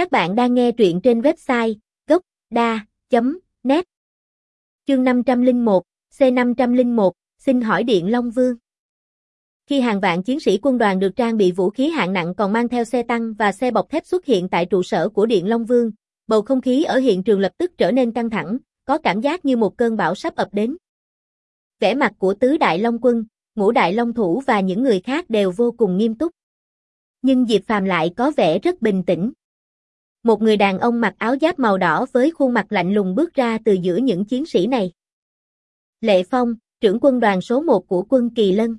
Các bạn đang nghe truyện trên website gocda.net Chương 501, C501, xin hỏi Điện Long Vương. Khi hàng vạn chiến sĩ quân đoàn được trang bị vũ khí hạng nặng còn mang theo xe tăng và xe bọc thép xuất hiện tại trụ sở của Điện Long Vương, bầu không khí ở hiện trường lập tức trở nên căng thẳng, có cảm giác như một cơn bão sắp ập đến. Vẻ mặt của tứ đại long quân, ngũ đại long thủ và những người khác đều vô cùng nghiêm túc. Nhưng Diệp Phàm lại có vẻ rất bình tĩnh. Một người đàn ông mặc áo giáp màu đỏ với khuôn mặt lạnh lùng bước ra từ giữa những chiến sĩ này. Lệ Phong, trưởng quân đoàn số 1 của quân Kỳ Lân.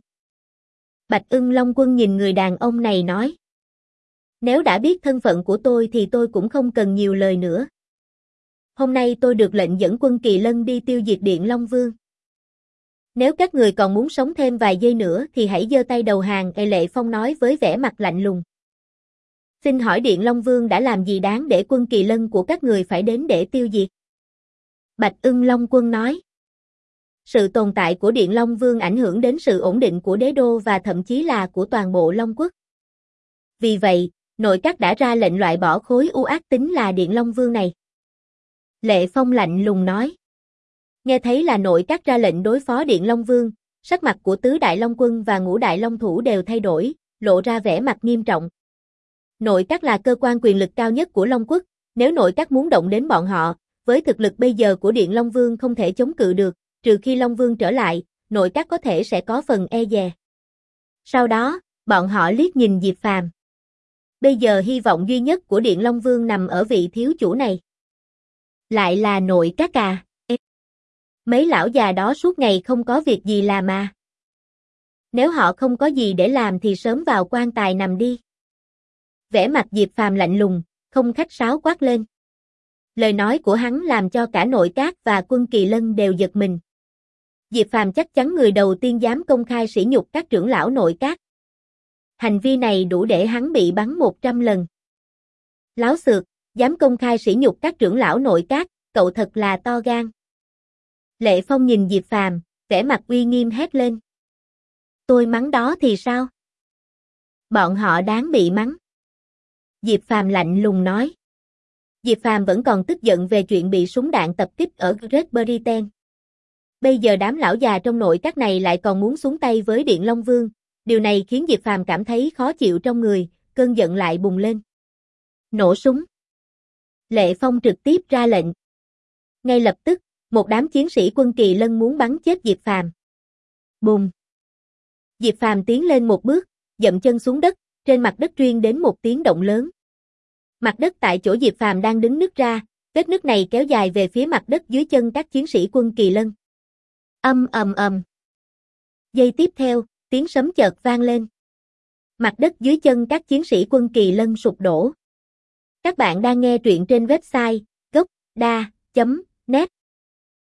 Bạch ưng Long quân nhìn người đàn ông này nói. Nếu đã biết thân phận của tôi thì tôi cũng không cần nhiều lời nữa. Hôm nay tôi được lệnh dẫn quân Kỳ Lân đi tiêu diệt Điện Long Vương. Nếu các người còn muốn sống thêm vài giây nữa thì hãy giơ tay đầu hàng, E Lệ Phong nói với vẻ mặt lạnh lùng. Xin hỏi Điện Long Vương đã làm gì đáng để quân kỳ lân của các người phải đến để tiêu diệt? Bạch ưng Long Quân nói. Sự tồn tại của Điện Long Vương ảnh hưởng đến sự ổn định của đế đô và thậm chí là của toàn bộ Long Quốc. Vì vậy, nội các đã ra lệnh loại bỏ khối u ác tính là Điện Long Vương này. Lệ Phong lạnh lùng nói. Nghe thấy là nội các ra lệnh đối phó Điện Long Vương, sắc mặt của tứ đại Long Quân và ngũ đại Long Thủ đều thay đổi, lộ ra vẻ mặt nghiêm trọng. Nội các là cơ quan quyền lực cao nhất của Long Quốc, nếu nội các muốn động đến bọn họ, với thực lực bây giờ của Điện Long Vương không thể chống cự được, trừ khi Long Vương trở lại, nội các có thể sẽ có phần e dè. Sau đó, bọn họ liếc nhìn Diệp Phàm. Bây giờ hy vọng duy nhất của Điện Long Vương nằm ở vị thiếu chủ này. Lại là nội các à? Mấy lão già đó suốt ngày không có việc gì làm mà. Nếu họ không có gì để làm thì sớm vào quan tài nằm đi vẻ mặt Diệp Phàm lạnh lùng, không khách sáo quát lên. Lời nói của hắn làm cho cả nội các và quân kỳ lân đều giật mình. Diệp Phàm chắc chắn người đầu tiên dám công khai sỉ nhục các trưởng lão nội các. Hành vi này đủ để hắn bị bắn 100 lần. Láo xược, dám công khai sỉ nhục các trưởng lão nội các, cậu thật là to gan. Lệ Phong nhìn Diệp Phàm, vẻ mặt uy nghiêm hét lên. Tôi mắng đó thì sao? Bọn họ đáng bị mắng. Diệp Phàm lạnh lùng nói. Diệp Phàm vẫn còn tức giận về chuyện bị súng đạn tập kích ở Great Britain. Bây giờ đám lão già trong nội các này lại còn muốn xuống tay với Điện Long Vương, điều này khiến Diệp Phàm cảm thấy khó chịu trong người, cơn giận lại bùng lên. Nổ súng. Lệ Phong trực tiếp ra lệnh. Ngay lập tức, một đám chiến sĩ quân kỳ lân muốn bắn chết Diệp Phàm. Bùng. Diệp Phàm tiến lên một bước, dậm chân xuống đất, trên mặt đất truyền đến một tiếng động lớn. Mặt đất tại chỗ Diệp Phàm đang đứng nứt ra, vết nứt này kéo dài về phía mặt đất dưới chân các chiến sĩ quân Kỳ Lân. Âm ầm ầm. Giây tiếp theo, tiếng sấm chợt vang lên. Mặt đất dưới chân các chiến sĩ quân Kỳ Lân sụp đổ. Các bạn đang nghe truyện trên website gocda.net